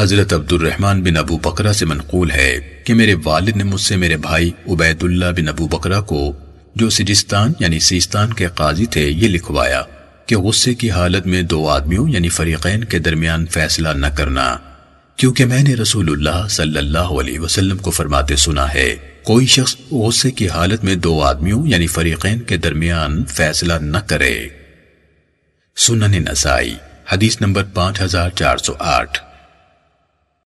حضرت عبد الرحمن بن ابو بکرہ سے منقول ہے کہ میرے والد نے مجھ سے میرے بھائی عبید اللہ بن ابو بکرہ کو جو سجستان یعنی سیستان کے قاضی تھے یہ لکھوایا کہ غصے کی حالت میں دو آدمیوں یعنی فریقین کے درمیان فیصلہ نہ کرنا، کیونکہ میں نے رسول اللہ صلی اللہ علیہ وسلم کو فرماتے سنا ہے، کوئی شخص غصے کی حالت میں دو آدمیوں یعنی فریقین کے درمیان فیصلہ نہ کرے۔ سنن نسائی، حدیث نمبر پانچ ہزار چار سو آٹھ۔